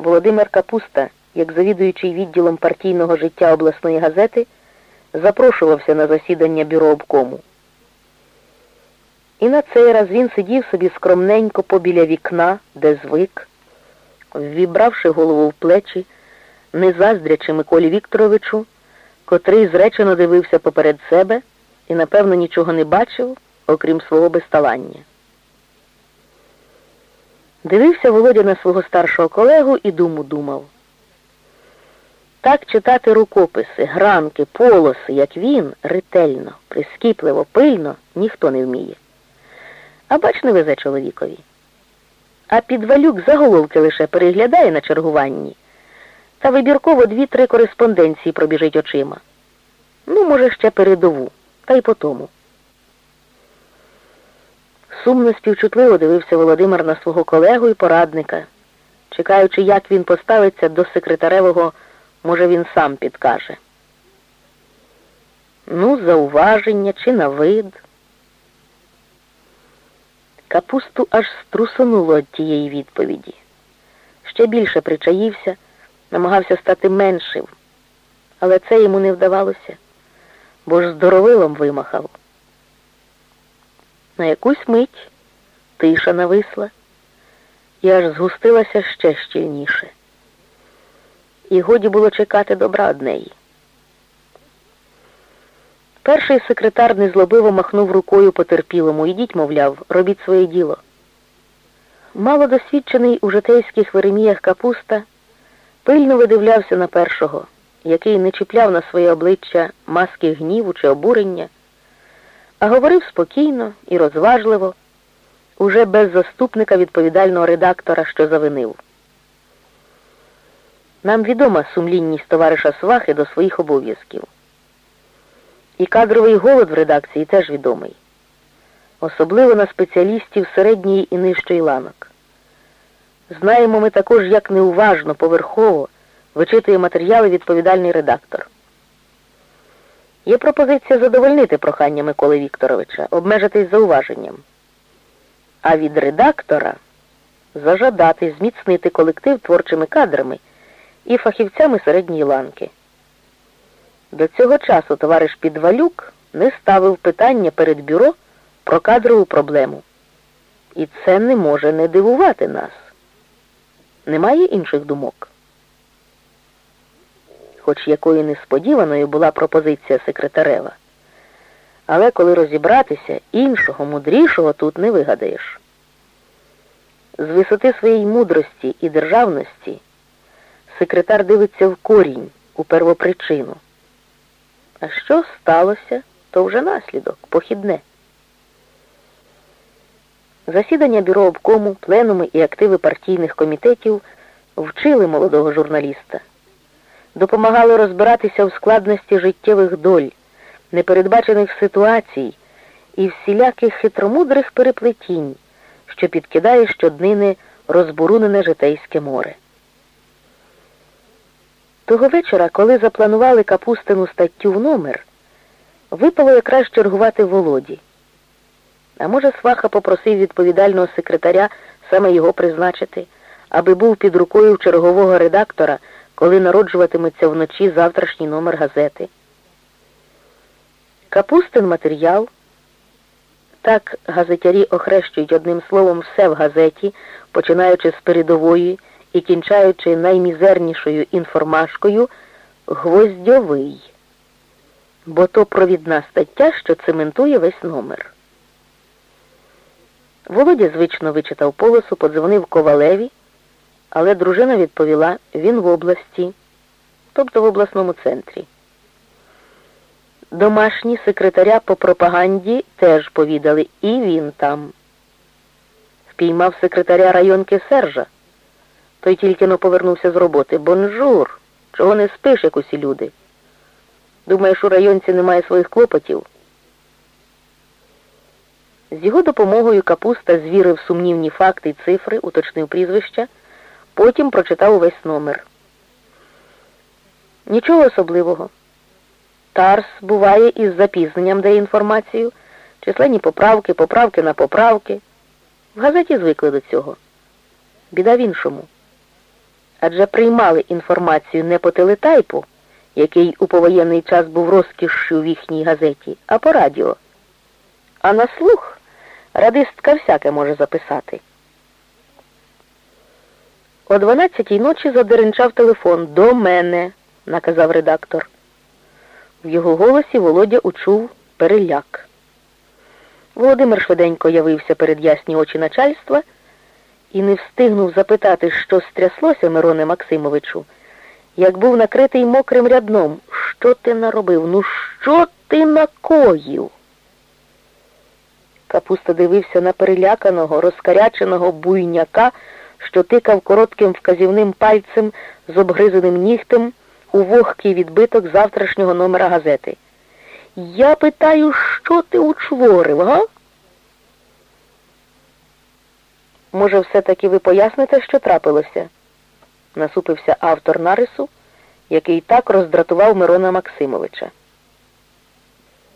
Володимир Капуста, як завідуючий відділом партійного життя обласної газети, запрошувався на засідання бюро обкому. І на цей раз він сидів собі скромненько побіля вікна, де звик, ввібравши голову в плечі, не заздрячи Миколі Вікторовичу, котрий зречено дивився поперед себе і, напевно, нічого не бачив, окрім свого безталання. Дивився Володя на свого старшого колегу і думу думав. Так читати рукописи, гранки, полоси, як він, ретельно, прискіпливо, пильно, ніхто не вміє. А бач, не везе чоловікові. А підвалюк заголовки лише переглядає на чергуванні, та вибірково дві-три кореспонденції пробіжить очима. Ну, може, ще передову, та й по тому. Сумно співчутливо дивився Володимир на свого колегу і порадника, чекаючи, як він поставиться до секретаревого, може, він сам підкаже. Ну, зауваження чи на вид. Капусту аж струсонуло від тієї відповіді. Ще більше причаївся, намагався стати меншим, але це йому не вдавалося, бо ж здоровилом вимахав. На якусь мить тиша нависла і аж згустилася ще щільніше. І годі було чекати добра од неї. Перший секретар незлобиво махнув рукою потерпілому. Ідіть, мовляв, робіть своє діло. Мало досвідчений у житейських вереміях капуста пильно видивлявся на першого, який не чіпляв на своє обличчя маски гніву чи обурення а говорив спокійно і розважливо, уже без заступника відповідального редактора, що завинив. Нам відома сумлінність товариша Свахи до своїх обов'язків. І кадровий голод в редакції теж відомий, особливо на спеціалістів середньої і нижчої ланок. Знаємо ми також, як неуважно, поверхово вичитує матеріали відповідальний редактор. Є пропозиція задовольнити прохання Миколи Вікторовича, обмежитись зауваженням. А від редактора зажадати зміцнити колектив творчими кадрами і фахівцями середньої ланки. До цього часу товариш Підвалюк не ставив питання перед бюро про кадрову проблему. І це не може не дивувати нас. Немає інших думок хоч якою несподіваною була пропозиція секретарева. Але коли розібратися, іншого, мудрішого тут не вигадаєш. З висоти своєї мудрості і державності секретар дивиться в корінь, у первопричину. А що сталося, то вже наслідок, похідне. Засідання бюро обкому, пленуми і активи партійних комітетів вчили молодого журналіста допомагали розбиратися в складності життєвих доль, непередбачених ситуацій і всіляких хитромудрих переплетінь, що підкидає щоднини розбурунене житейське море. Того вечора, коли запланували капустину статтю в номер, випало якраз чергувати Володі. А може, сваха попросив відповідального секретаря саме його призначити, аби був під рукою чергового редактора коли народжуватиметься вночі завтрашній номер газети. Капустин матеріал. Так газетярі охрещують одним словом все в газеті, починаючи з передової і кінчаючи наймізернішою інформашкою гвоздьовий, бо то провідна стаття, що цементує весь номер. Володя звично вичитав полосу, подзвонив ковалеві. Але дружина відповіла, він в області, тобто в обласному центрі. Домашні секретаря по пропаганді теж повідали, і він там. Впіймав секретаря районки Сержа. Той тільки но повернувся з роботи. Бонжур, чого не спиш, як усі люди? Думаєш, у районці немає своїх клопотів? З його допомогою капуста звірив сумнівні факти і цифри, уточнив прізвища. Потім прочитав увесь номер. Нічого особливого. Тарс буває із запізненням дає інформацію, численні поправки, поправки на поправки. В газеті звикли до цього. Біда в іншому. адже приймали інформацію не по телетайпу, який у повоєнний час був розкішшю в їхній газеті, а по радіо. А на слух радистка всяке може записати. О дванадцятій ночі задеренчав телефон до мене, наказав редактор. В його голосі Володя учув переляк. Володимир швиденько явився перед ясні очі начальства і не встигнув запитати, що стряслося Мироне Максимовичу, як був накритий мокрим рядном. Що ти наробив? Ну що ти накоїв? Капуста дивився на переляканого, розкаряченого буйняка, що тикав коротким вказівним пальцем з обгризаним нігтем у вогкий відбиток завтрашнього номера газети. Я питаю, що ти учворив, га? Може, все-таки ви поясните, що трапилося? насупився автор нарису, який так роздратував Мирона Максимовича.